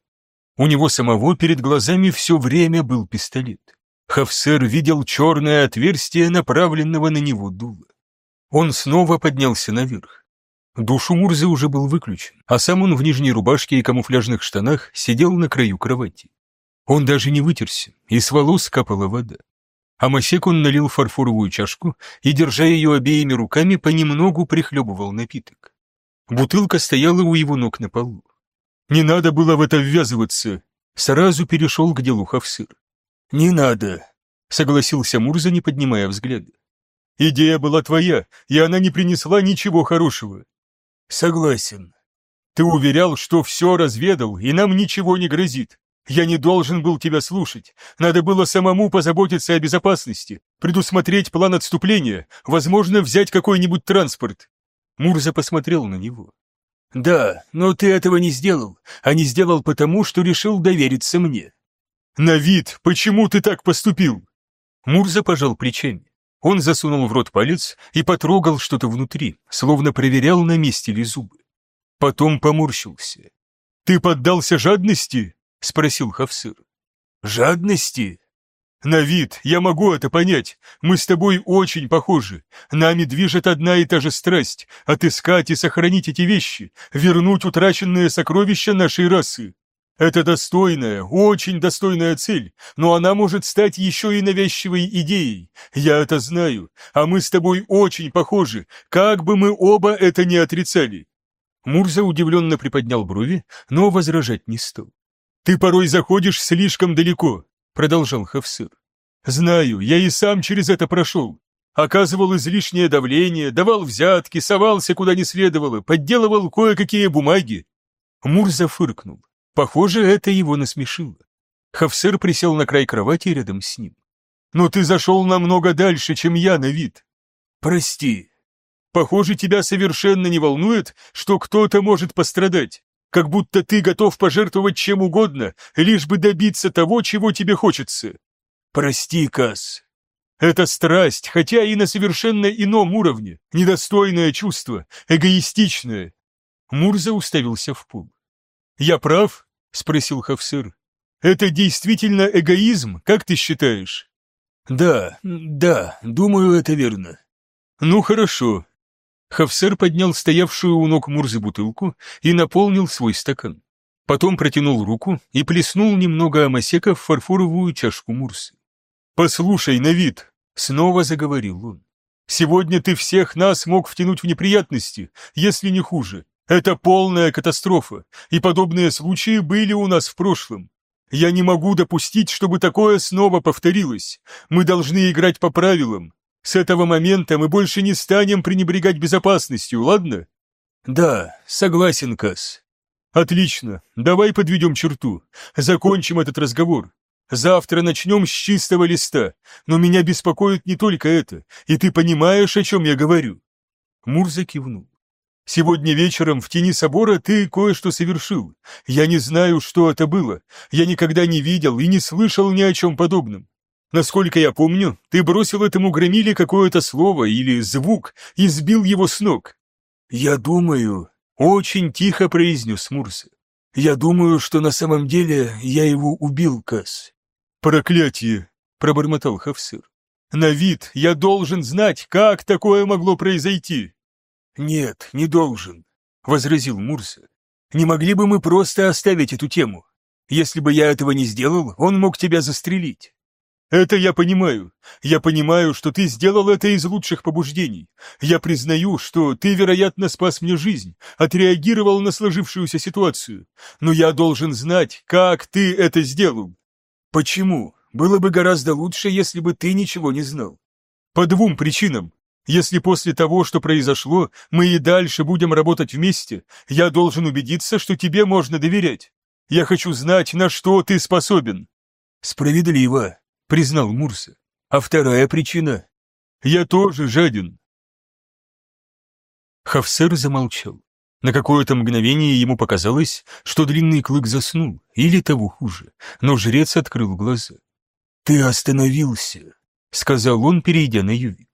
У него самого перед глазами все время был пистолет. Хавсер видел черное отверстие, направленного на него дула. Он снова поднялся наверх. Душ у Мурзы уже был выключен, а сам он в нижней рубашке и камуфляжных штанах сидел на краю кровати. Он даже не вытерся, и с волос капала вода. А Масек он налил фарфоровую чашку и, держа ее обеими руками, понемногу прихлебывал напиток. Бутылка стояла у его ног на полу. Не надо было в это ввязываться. Сразу перешел к делу Хавсыр. Не надо, согласился Мурза, не поднимая взгляда. Идея была твоя, и она не принесла ничего хорошего. Согласен. Ты уверял, что все разведал, и нам ничего не грозит. Я не должен был тебя слушать. Надо было самому позаботиться о безопасности, предусмотреть план отступления, возможно, взять какой-нибудь транспорт. Мурза посмотрел на него. «Да, но ты этого не сделал, а не сделал потому, что решил довериться мне». «На вид, почему ты так поступил?» Мурза пожал плечами. Он засунул в рот палец и потрогал что-то внутри, словно проверял, на месте ли зубы. Потом поморщился. «Ты поддался жадности?» — спросил Хавсыр. «Жадности?» «На вид, я могу это понять. Мы с тобой очень похожи. Нами движет одна и та же страсть — отыскать и сохранить эти вещи, вернуть утраченные сокровища нашей расы. Это достойная, очень достойная цель, но она может стать еще и навязчивой идеей. Я это знаю, а мы с тобой очень похожи, как бы мы оба это не отрицали». Мурза удивленно приподнял брови, но возражать не стал. «Ты порой заходишь слишком далеко продолжал Хавсыр. «Знаю, я и сам через это прошел. Оказывал излишнее давление, давал взятки, совался куда не следовало, подделывал кое-какие бумаги». Мурза фыркнул. Похоже, это его насмешило. Хавсыр присел на край кровати рядом с ним. «Но ты зашел намного дальше, чем я на вид». «Прости». «Похоже, тебя совершенно не волнует, что кто-то может пострадать как будто ты готов пожертвовать чем угодно, лишь бы добиться того, чего тебе хочется. Прости, Кас. Это страсть, хотя и на совершенно ином уровне, недостойное чувство, эгоистичное. Мурза уставился в пол. «Я прав?» — спросил Хавсыр. «Это действительно эгоизм, как ты считаешь?» «Да, да, думаю, это верно». «Ну хорошо. Хавсер поднял стоявшую у ног Мурзы бутылку и наполнил свой стакан. Потом протянул руку и плеснул немного амасека в фарфоровую чашку Мурсы. «Послушай, Навид!» — снова заговорил он. «Сегодня ты всех нас мог втянуть в неприятности, если не хуже. Это полная катастрофа, и подобные случаи были у нас в прошлом. Я не могу допустить, чтобы такое снова повторилось. Мы должны играть по правилам. С этого момента мы больше не станем пренебрегать безопасностью, ладно? Да, согласен, Кас. Отлично, давай подведем черту. Закончим этот разговор. Завтра начнем с чистого листа, но меня беспокоит не только это, и ты понимаешь, о чем я говорю. Мурза кивнул. Сегодня вечером в тени собора ты кое-что совершил. Я не знаю, что это было. Я никогда не видел и не слышал ни о чем подобном. Насколько я помню, ты бросил этому громиле какое-то слово или звук и сбил его с ног. Я думаю, очень тихо произнес Мурса. Я думаю, что на самом деле я его убил, Кас. Проклятие, пробормотал Хавсыр. На вид я должен знать, как такое могло произойти. «Нет, не должен», — возразил Мурса. «Не могли бы мы просто оставить эту тему? Если бы я этого не сделал, он мог тебя застрелить». «Это я понимаю. Я понимаю, что ты сделал это из лучших побуждений. Я признаю, что ты, вероятно, спас мне жизнь, отреагировал на сложившуюся ситуацию. Но я должен знать, как ты это сделал». «Почему? Было бы гораздо лучше, если бы ты ничего не знал». «По двум причинам. Если после того, что произошло, мы и дальше будем работать вместе, я должен убедиться, что тебе можно доверять. Я хочу знать, на что ты способен». «Справедливо», — признал Мурса. «А вторая причина?» «Я тоже жаден». Хавсер замолчал. На какое-то мгновение ему показалось, что длинный клык заснул, или того хуже, но жрец открыл глаза. «Ты остановился», — сказал он, перейдя на Ювик.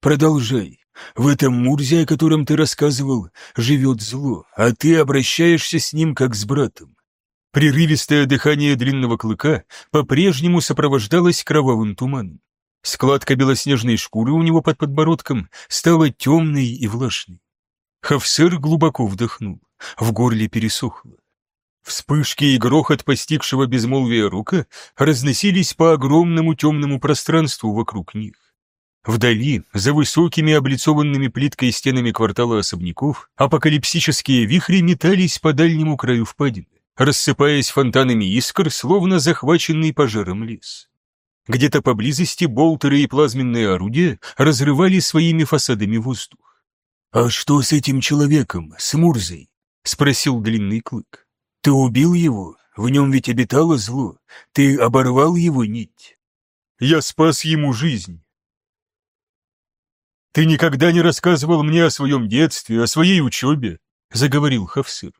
Продолжай. В этом Мурзе, о котором ты рассказывал, живет зло, а ты обращаешься с ним как с братом. Прерывистое дыхание длинного клыка по-прежнему сопровождалось кровавым туманом. Складка белоснежной шкуры у него под подбородком стала темной и влажной. Хавсер глубоко вдохнул, в горле пересохло. Вспышки и грохот постигшего безмолвия рука разносились по огромному темному пространству вокруг них. Вдали, за высокими облицованными плиткой стенами квартала особняков, апокалипсические вихри метались по дальнему краю впадины, рассыпаясь фонтанами искр, словно захваченный пожаром лес. Где-то поблизости болтеры и плазменные орудия разрывали своими фасадами воздух. «А что с этим человеком, с Мурзой?» — спросил длинный клык. «Ты убил его? В нем ведь обитало зло. Ты оборвал его нить?» «Я спас ему жизнь», «Ты никогда не рассказывал мне о своем детстве, о своей учебе», — заговорил Хавсыр.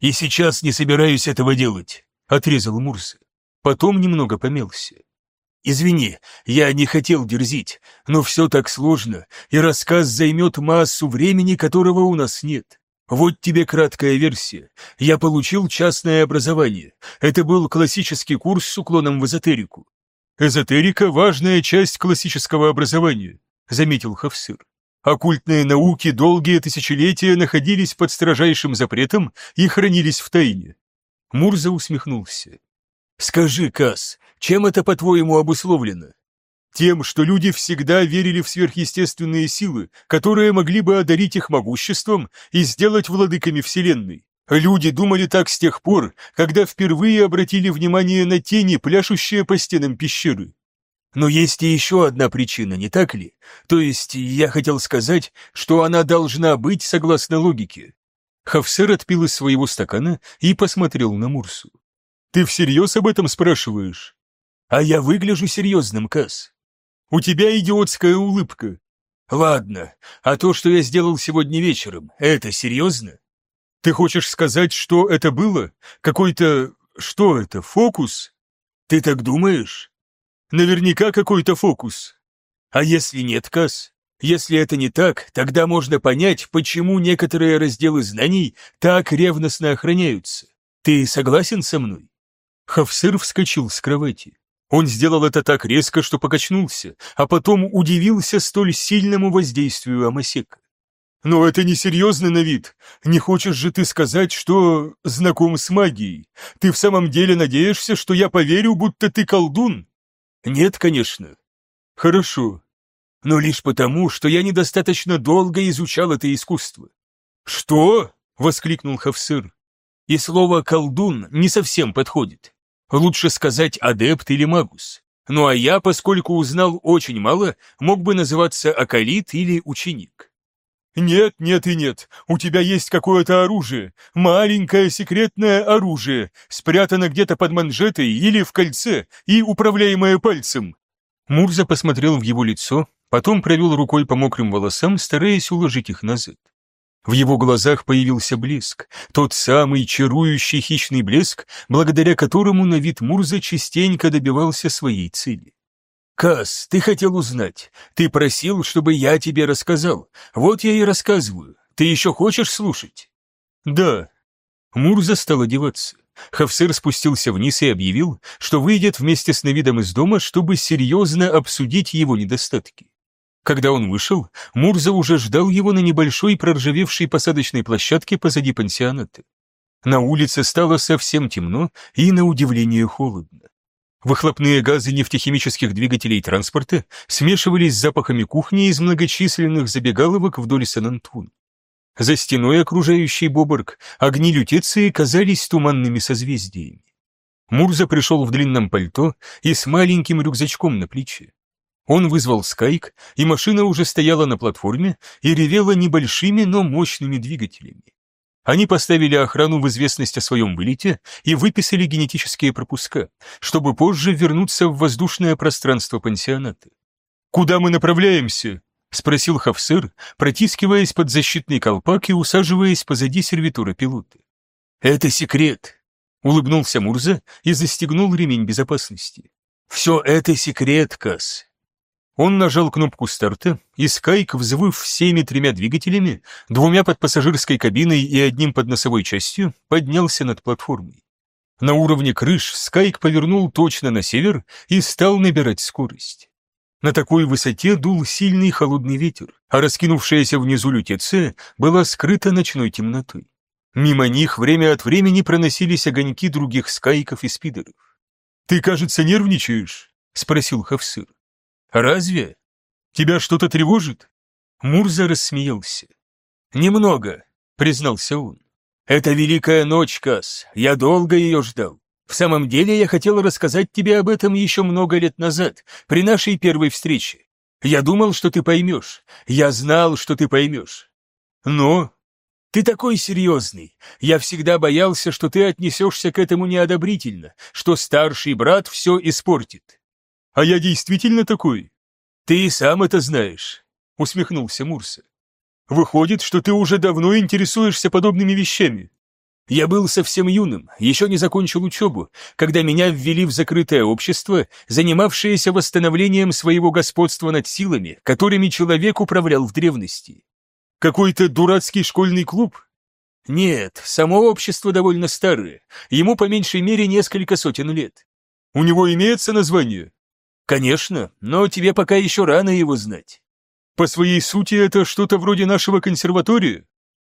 «И сейчас не собираюсь этого делать», — отрезал Мурса. Потом немного помелся. «Извини, я не хотел дерзить, но все так сложно, и рассказ займет массу времени, которого у нас нет. Вот тебе краткая версия. Я получил частное образование. Это был классический курс с уклоном в эзотерику. Эзотерика – важная часть классического образования заметил Хавсыр. Оккультные науки долгие тысячелетия находились под строжайшим запретом и хранились в тайне. Мурза усмехнулся. «Скажи, Кас, чем это, по-твоему, обусловлено?» Тем, что люди всегда верили в сверхъестественные силы, которые могли бы одарить их могуществом и сделать владыками Вселенной. Люди думали так с тех пор, когда впервые обратили внимание на тени, пляшущие по стенам пещеры. Но есть и еще одна причина, не так ли? То есть я хотел сказать, что она должна быть согласно логике. Хавсер отпил из своего стакана и посмотрел на Мурсу. «Ты всерьез об этом спрашиваешь?» «А я выгляжу серьезным, Кас. У тебя идиотская улыбка. Ладно, а то, что я сделал сегодня вечером, это серьезно? Ты хочешь сказать, что это было? Какой-то... что это, фокус? Ты так думаешь?» Наверняка какой-то фокус. А если нет, Кас? Если это не так, тогда можно понять, почему некоторые разделы знаний так ревностно охраняются. Ты согласен со мной? Хавсыр вскочил с кровати. Он сделал это так резко, что покачнулся, а потом удивился столь сильному воздействию Амасека. Но это несерьезно на вид. Не хочешь же ты сказать, что знаком с магией? Ты в самом деле надеешься, что я поверю, будто ты колдун? Нет, конечно. Хорошо. Но лишь потому, что я недостаточно долго изучал это искусство. Что? воскликнул Хавсыр. И слово колдун не совсем подходит. Лучше сказать адепт или магус. Ну а я, поскольку узнал очень мало, мог бы называться акалит или ученик. «Нет, нет и нет. У тебя есть какое-то оружие. Маленькое секретное оружие, спрятано где-то под манжетой или в кольце и управляемое пальцем». Мурза посмотрел в его лицо, потом провел рукой по мокрым волосам, стараясь уложить их назад. В его глазах появился блеск, тот самый чарующий хищный блеск, благодаря которому на вид Мурза частенько добивался своей цели. «Кас, ты хотел узнать. Ты просил, чтобы я тебе рассказал. Вот я и рассказываю. Ты еще хочешь слушать?» «Да». Мурза стал одеваться. Хавсер спустился вниз и объявил, что выйдет вместе с Навидом из дома, чтобы серьезно обсудить его недостатки. Когда он вышел, Мурза уже ждал его на небольшой проржавевшей посадочной площадке позади пансионата. На улице стало совсем темно и, на удивление, холодно. Выхлопные газы нефтехимических двигателей транспорта смешивались с запахами кухни из многочисленных забегаловок вдоль Сан-Антун. За стеной, окружающей Боборг, огни лютеции казались туманными созвездиями. Мурза пришел в длинном пальто и с маленьким рюкзачком на плече. Он вызвал Скайк, и машина уже стояла на платформе и ревела небольшими, но мощными двигателями. Они поставили охрану в известность о своем вылете и выписали генетические пропуска, чтобы позже вернуться в воздушное пространство пансионата. «Куда мы направляемся?» — спросил Хавсыр, протискиваясь под защитный колпак и усаживаясь позади сервитура пилота. «Это секрет», — улыбнулся Мурза и застегнул ремень безопасности. «Все это секрет, Кас. Он нажал кнопку старта, и Скайк, взвыв всеми тремя двигателями, двумя под пассажирской кабиной и одним под носовой частью, поднялся над платформой. На уровне крыш Скайк повернул точно на север и стал набирать скорость. На такой высоте дул сильный холодный ветер, а раскинувшаяся внизу лютеция была скрыта ночной темнотой. Мимо них время от времени проносились огоньки других скайков и спидеров. «Ты, кажется, нервничаешь?» — спросил Хавсыр. «Разве? Тебя что-то тревожит?» Мурза рассмеялся. «Немного», — признался он. «Это великая ночь, Кас. Я долго ее ждал. В самом деле я хотел рассказать тебе об этом еще много лет назад, при нашей первой встрече. Я думал, что ты поймешь. Я знал, что ты поймешь. Но ты такой серьезный. Я всегда боялся, что ты отнесешься к этому неодобрительно, что старший брат все испортит. А я действительно такой? Ты сам это знаешь, усмехнулся Мурса. Выходит, что ты уже давно интересуешься подобными вещами. Я был совсем юным, еще не закончил учебу, когда меня ввели в закрытое общество, занимавшееся восстановлением своего господства над силами, которыми человек управлял в древности. Какой-то дурацкий школьный клуб? Нет, само общество довольно старое, ему по меньшей мере несколько сотен лет. У него имеется название? Конечно, но тебе пока еще рано его знать. По своей сути это что-то вроде нашего консерватория?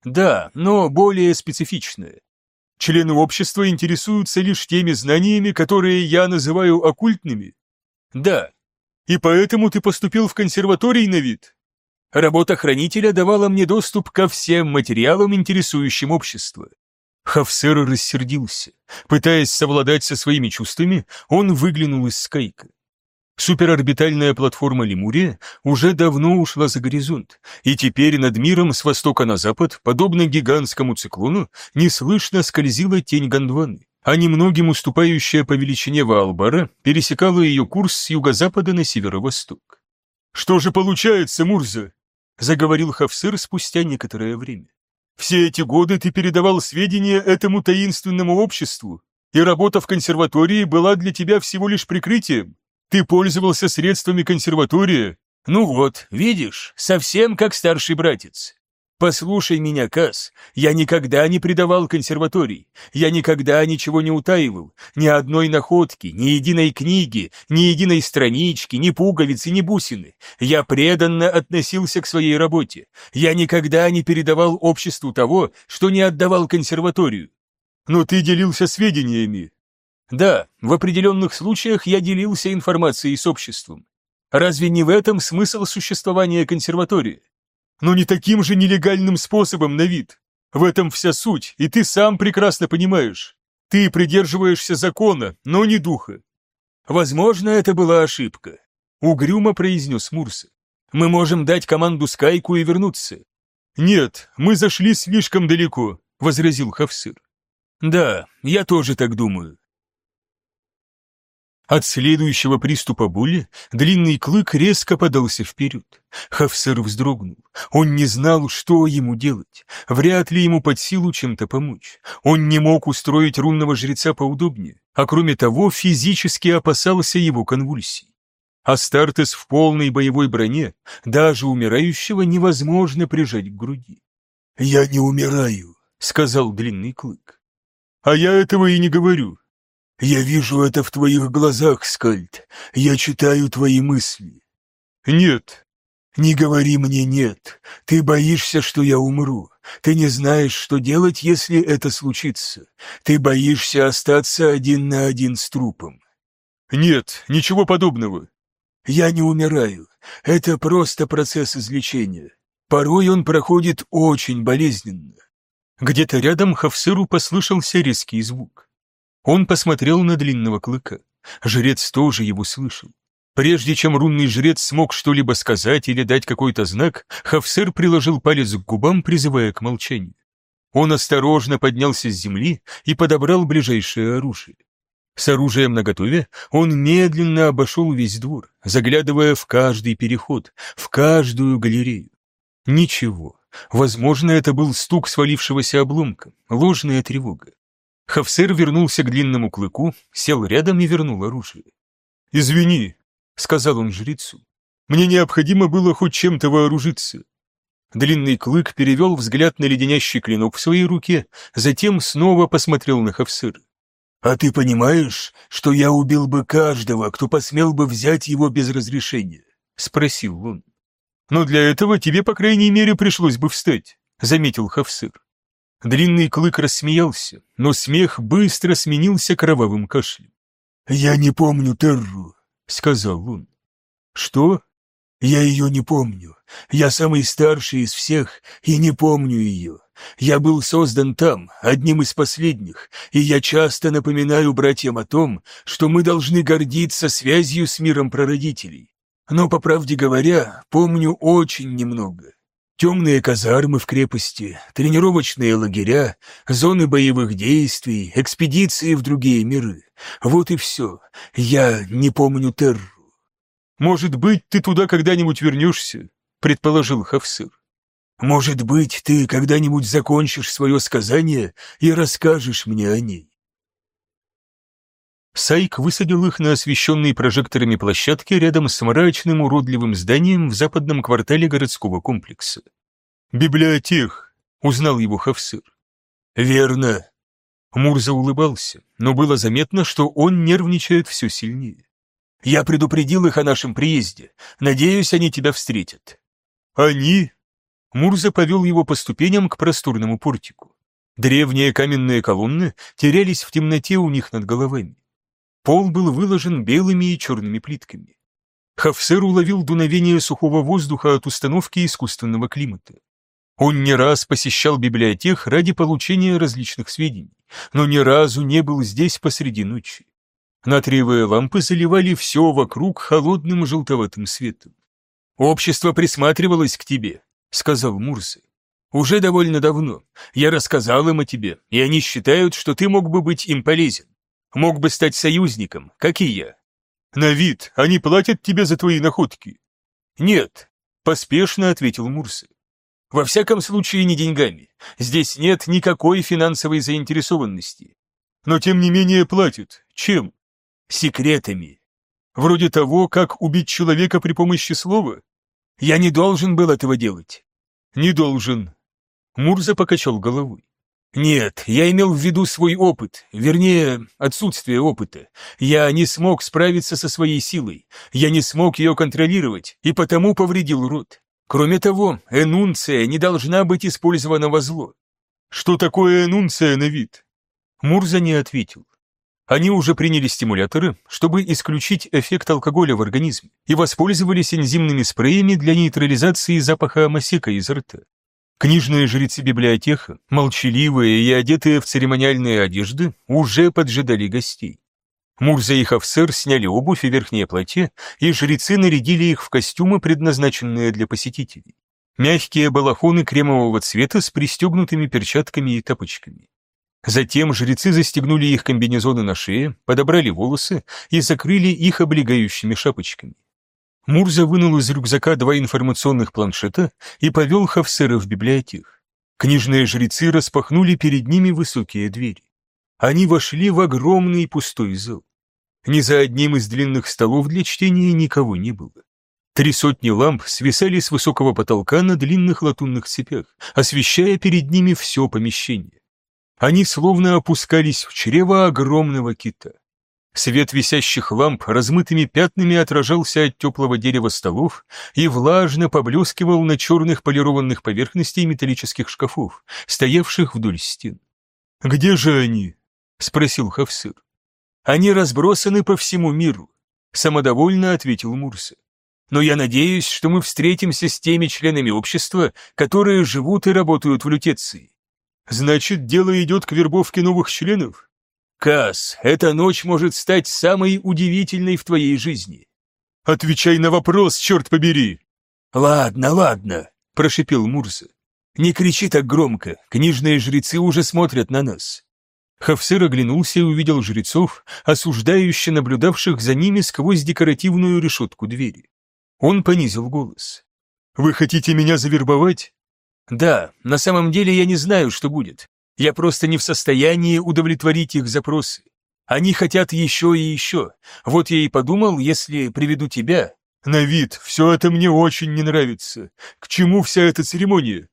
Да, но более специфичное. Члены общества интересуются лишь теми знаниями, которые я называю оккультными? Да. И поэтому ты поступил в консерваторий на вид? Работа хранителя давала мне доступ ко всем материалам, интересующим общество. Хавсер рассердился. Пытаясь совладать со своими чувствами, он выглянул из скайка. Суперорбитальная платформа Лемурия уже давно ушла за горизонт, и теперь над миром с востока на запад, подобно гигантскому циклону, неслышно скользила тень Гондваны, а немногим уступающая по величине Ваалбара пересекала ее курс с юго-запада на северо-восток. «Что же получается, Мурза?» — заговорил Хавсыр спустя некоторое время. «Все эти годы ты передавал сведения этому таинственному обществу, и работа в консерватории была для тебя всего лишь прикрытием. Ты пользовался средствами консерватории? Ну вот, видишь, совсем как старший братец. Послушай меня, Кас, я никогда не предавал консерваторий, я никогда ничего не утаивал, ни одной находки, ни единой книги, ни единой странички, ни пуговицы, ни бусины. Я преданно относился к своей работе. Я никогда не передавал обществу того, что не отдавал консерваторию. Но ты делился сведениями. Да, в определенных случаях я делился информацией с обществом. Разве не в этом смысл существования консерватории? но не таким же нелегальным способом на вид. В этом вся суть, и ты сам прекрасно понимаешь. Ты придерживаешься закона, но не духа. Возможно, это была ошибка, угрюмо произнес Мурса. Мы можем дать команду Скайку и вернуться. Нет, мы зашли слишком далеко, возразил Хавсыр. Да, я тоже так думаю. От следующего приступа боли длинный клык резко подался вперед. Хавсер вздрогнул. Он не знал, что ему делать. Вряд ли ему под силу чем-то помочь. Он не мог устроить рунного жреца поудобнее, а кроме того физически опасался его конвульсий. Астартес в полной боевой броне, даже умирающего невозможно прижать к груди. «Я не умираю», — сказал длинный клык. «А я этого и не говорю», «Я вижу это в твоих глазах, Скальд. Я читаю твои мысли». «Нет». «Не говори мне «нет». Ты боишься, что я умру. Ты не знаешь, что делать, если это случится. Ты боишься остаться один на один с трупом». «Нет, ничего подобного». «Я не умираю. Это просто процесс излечения. Порой он проходит очень болезненно». Где-то рядом Хавсыру послышался резкий звук. Он посмотрел на длинного клыка. Жрец тоже его слышал. Прежде чем рунный жрец смог что-либо сказать или дать какой-то знак, Хавсер приложил палец к губам, призывая к молчанию. Он осторожно поднялся с земли и подобрал ближайшее оружие. С оружием наготове он медленно обошел весь двор, заглядывая в каждый переход, в каждую галерею. Ничего. Возможно, это был стук свалившегося обломка, ложная тревога. Хавсер вернулся к длинному клыку, сел рядом и вернул оружие. «Извини», — сказал он жрецу, — «мне необходимо было хоть чем-то вооружиться». Длинный клык перевел взгляд на леденящий клинок в своей руке, затем снова посмотрел на Хавсера. «А ты понимаешь, что я убил бы каждого, кто посмел бы взять его без разрешения?» — спросил он. «Но для этого тебе, по крайней мере, пришлось бы встать», — заметил Хавсыр. Длинный клык рассмеялся, но смех быстро сменился кровавым кашлем. «Я не помню Терру», — сказал он. «Что?» «Я ее не помню. Я самый старший из всех и не помню ее. Я был создан там, одним из последних, и я часто напоминаю братьям о том, что мы должны гордиться связью с миром прародителей. Но, по правде говоря, помню очень немного. Темные казармы в крепости, тренировочные лагеря, зоны боевых действий, экспедиции в другие миры. Вот и все. Я не помню Терру. «Может быть, ты туда когда-нибудь вернешься?» — предположил Хавсыр. «Может быть, ты когда-нибудь закончишь свое сказание и расскажешь мне о ней». Сайк высадил их на освещенной прожекторами площадке рядом с мрачным уродливым зданием в западном квартале городского комплекса. «Библиотех», — узнал его Хавсыр. «Верно». Мурза улыбался, но было заметно, что он нервничает все сильнее. «Я предупредил их о нашем приезде. Надеюсь, они тебя встретят». «Они?» Мурза повел его по ступеням к просторному портику. Древние каменные колонны терялись в темноте у них над головами. Пол был выложен белыми и черными плитками. Хафсер уловил дуновение сухого воздуха от установки искусственного климата. Он не раз посещал библиотек ради получения различных сведений, но ни разу не был здесь посреди ночи. Натриевые лампы заливали все вокруг холодным желтоватым светом. «Общество присматривалось к тебе», — сказал Мурзе. «Уже довольно давно. Я рассказал им о тебе, и они считают, что ты мог бы быть им полезен. Мог бы стать союзником, как и я. На вид они платят тебе за твои находки. Нет, поспешно ответил Мурсы. Во всяком случае, не деньгами. Здесь нет никакой финансовой заинтересованности. Но тем не менее платят. Чем? Секретами. Вроде того, как убить человека при помощи слова. Я не должен был этого делать. Не должен. Мурза покачал головой. Нет, я имел в виду свой опыт, вернее, отсутствие опыта. Я не смог справиться со своей силой, я не смог ее контролировать, и потому повредил род. Кроме того, энунция не должна быть использована во зло. Что такое энунция на вид? Мурза не ответил. Они уже приняли стимуляторы, чтобы исключить эффект алкоголя в организме, и воспользовались энзимными спреями для нейтрализации запаха амасека из рта. Книжные жрецы библиотеха, молчаливые и одетые в церемониальные одежды, уже поджидали гостей. Мурза и Хавсер сняли обувь и верхнее платье, и жрецы нарядили их в костюмы, предназначенные для посетителей. Мягкие балахоны кремового цвета с пристегнутыми перчатками и тапочками. Затем жрецы застегнули их комбинезоны на шее, подобрали волосы и закрыли их облегающими шапочками. Мурза вынул из рюкзака два информационных планшета и повел Хавсера в библиотех. Книжные жрецы распахнули перед ними высокие двери. Они вошли в огромный пустой зал. Ни за одним из длинных столов для чтения никого не было. Три сотни ламп свисали с высокого потолка на длинных латунных цепях, освещая перед ними все помещение. Они словно опускались в чрево огромного кита. Свет висящих ламп размытыми пятнами отражался от теплого дерева столов и влажно поблескивал на черных полированных поверхностей металлических шкафов, стоявших вдоль стен. «Где же они?» — спросил Хавсыр. «Они разбросаны по всему миру», — самодовольно ответил Мурса. «Но я надеюсь, что мы встретимся с теми членами общества, которые живут и работают в лютеции. Значит, дело идет к вербовке новых членов? Кас, эта ночь может стать самой удивительной в твоей жизни. Отвечай на вопрос, черт побери. Ладно, ладно, прошипел Мурза. Не кричи так громко, книжные жрецы уже смотрят на нас. Хавсыр оглянулся и увидел жрецов, осуждающе наблюдавших за ними сквозь декоративную решетку двери. Он понизил голос. «Вы хотите меня завербовать?» Да, на самом деле я не знаю, что будет. Я просто не в состоянии удовлетворить их запросы. Они хотят еще и еще. Вот я и подумал, если приведу тебя... На вид, все это мне очень не нравится. К чему вся эта церемония?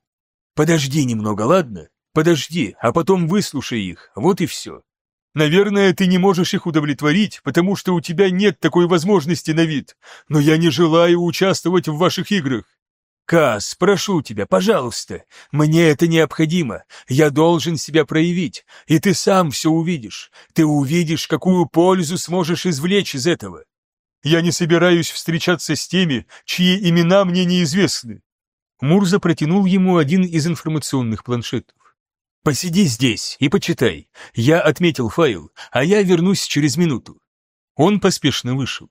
Подожди немного, ладно? Подожди, а потом выслушай их, вот и все. Наверное, ты не можешь их удовлетворить, потому что у тебя нет такой возможности на вид, но я не желаю участвовать в ваших играх. Кас, прошу тебя, пожалуйста, мне это необходимо. Я должен себя проявить, и ты сам все увидишь. Ты увидишь, какую пользу сможешь извлечь из этого. Я не собираюсь встречаться с теми, чьи имена мне неизвестны. Мурза протянул ему один из информационных планшетов. «Посиди здесь и почитай. Я отметил файл, а я вернусь через минуту». Он поспешно вышел.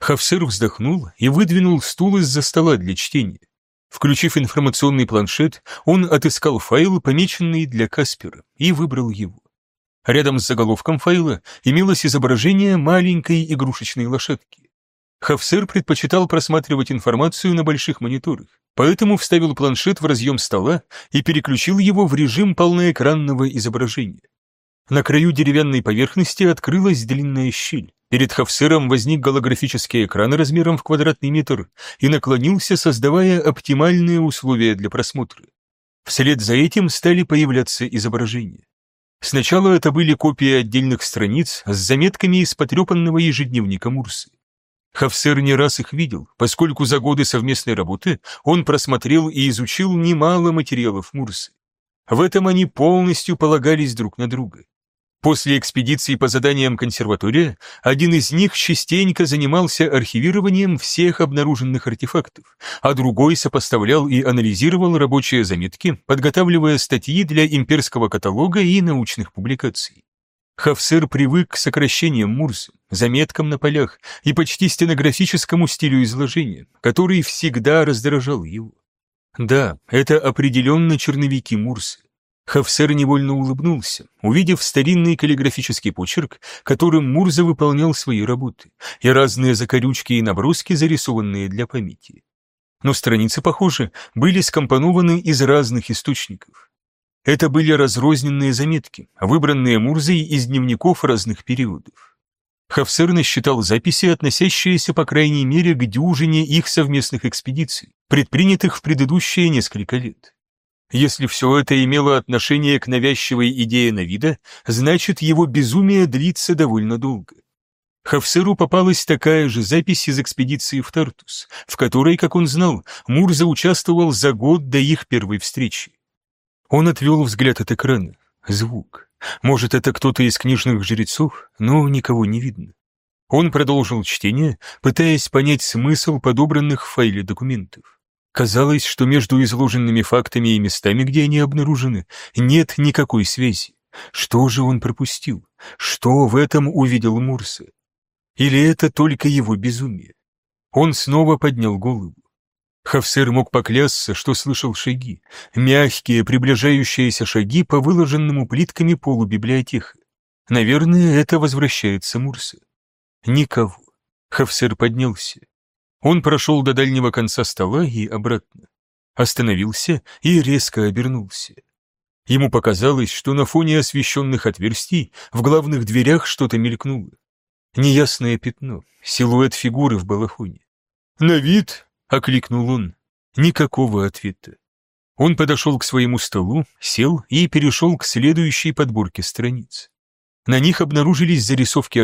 Хавсер вздохнул и выдвинул стул из-за стола для чтения. Включив информационный планшет, он отыскал файл, помеченный для Каспера, и выбрал его. Рядом с заголовком файла имелось изображение маленькой игрушечной лошадки. Хавсер предпочитал просматривать информацию на больших мониторах, поэтому вставил планшет в разъем стола и переключил его в режим полноэкранного изображения. На краю деревянной поверхности открылась длинная щель. Перед Хавсером возник голографический экран размером в квадратный метр и наклонился, создавая оптимальные условия для просмотра. Вслед за этим стали появляться изображения. Сначала это были копии отдельных страниц с заметками из потрепанного ежедневника Мурсы. Хавсер не раз их видел, поскольку за годы совместной работы он просмотрел и изучил немало материалов Мурсы. В этом они полностью полагались друг на друга. После экспедиции по заданиям консерватория один из них частенько занимался архивированием всех обнаруженных артефактов, а другой сопоставлял и анализировал рабочие заметки, подготавливая статьи для имперского каталога и научных публикаций. Хавсер привык к сокращениям Мурсы, заметкам на полях и почти стенографическому стилю изложения, который всегда раздражал его. Да, это определенно черновики Мурсы. Хавсер невольно улыбнулся, увидев старинный каллиграфический почерк, которым Мурза выполнял свои работы, и разные закорючки и наброски, зарисованные для памяти. Но страницы, похоже, были скомпонованы из разных источников. Это были разрозненные заметки, выбранные Мурзой из дневников разных периодов. Хавсер насчитал записи, относящиеся, по крайней мере, к дюжине их совместных экспедиций, предпринятых в предыдущие несколько лет. Если все это имело отношение к навязчивой идее Навида, значит его безумие длится довольно долго. Хафсеру попалась такая же запись из экспедиции в Тартус, в которой, как он знал, Мурза участвовал за год до их первой встречи. Он отвел взгляд от экрана. Звук. Может, это кто-то из книжных жрецов, но никого не видно. Он продолжил чтение, пытаясь понять смысл подобранных в файле документов. Казалось, что между изложенными фактами и местами, где они обнаружены, нет никакой связи. Что же он пропустил? Что в этом увидел Мурса? Или это только его безумие? Он снова поднял голову. Хавсер мог поклясться, что слышал шаги, мягкие, приближающиеся шаги по выложенному плитками полу библиотеки. Наверное, это возвращается Мурса. Никого. Хавсер поднялся. Он прошел до дальнего конца стола и обратно. Остановился и резко обернулся. Ему показалось, что на фоне освещенных отверстий в главных дверях что-то мелькнуло. Неясное пятно, силуэт фигуры в балахоне. «На вид!» — окликнул он. Никакого ответа. Он подошел к своему столу, сел и перешел к следующей подборке страниц. На них обнаружились зарисовки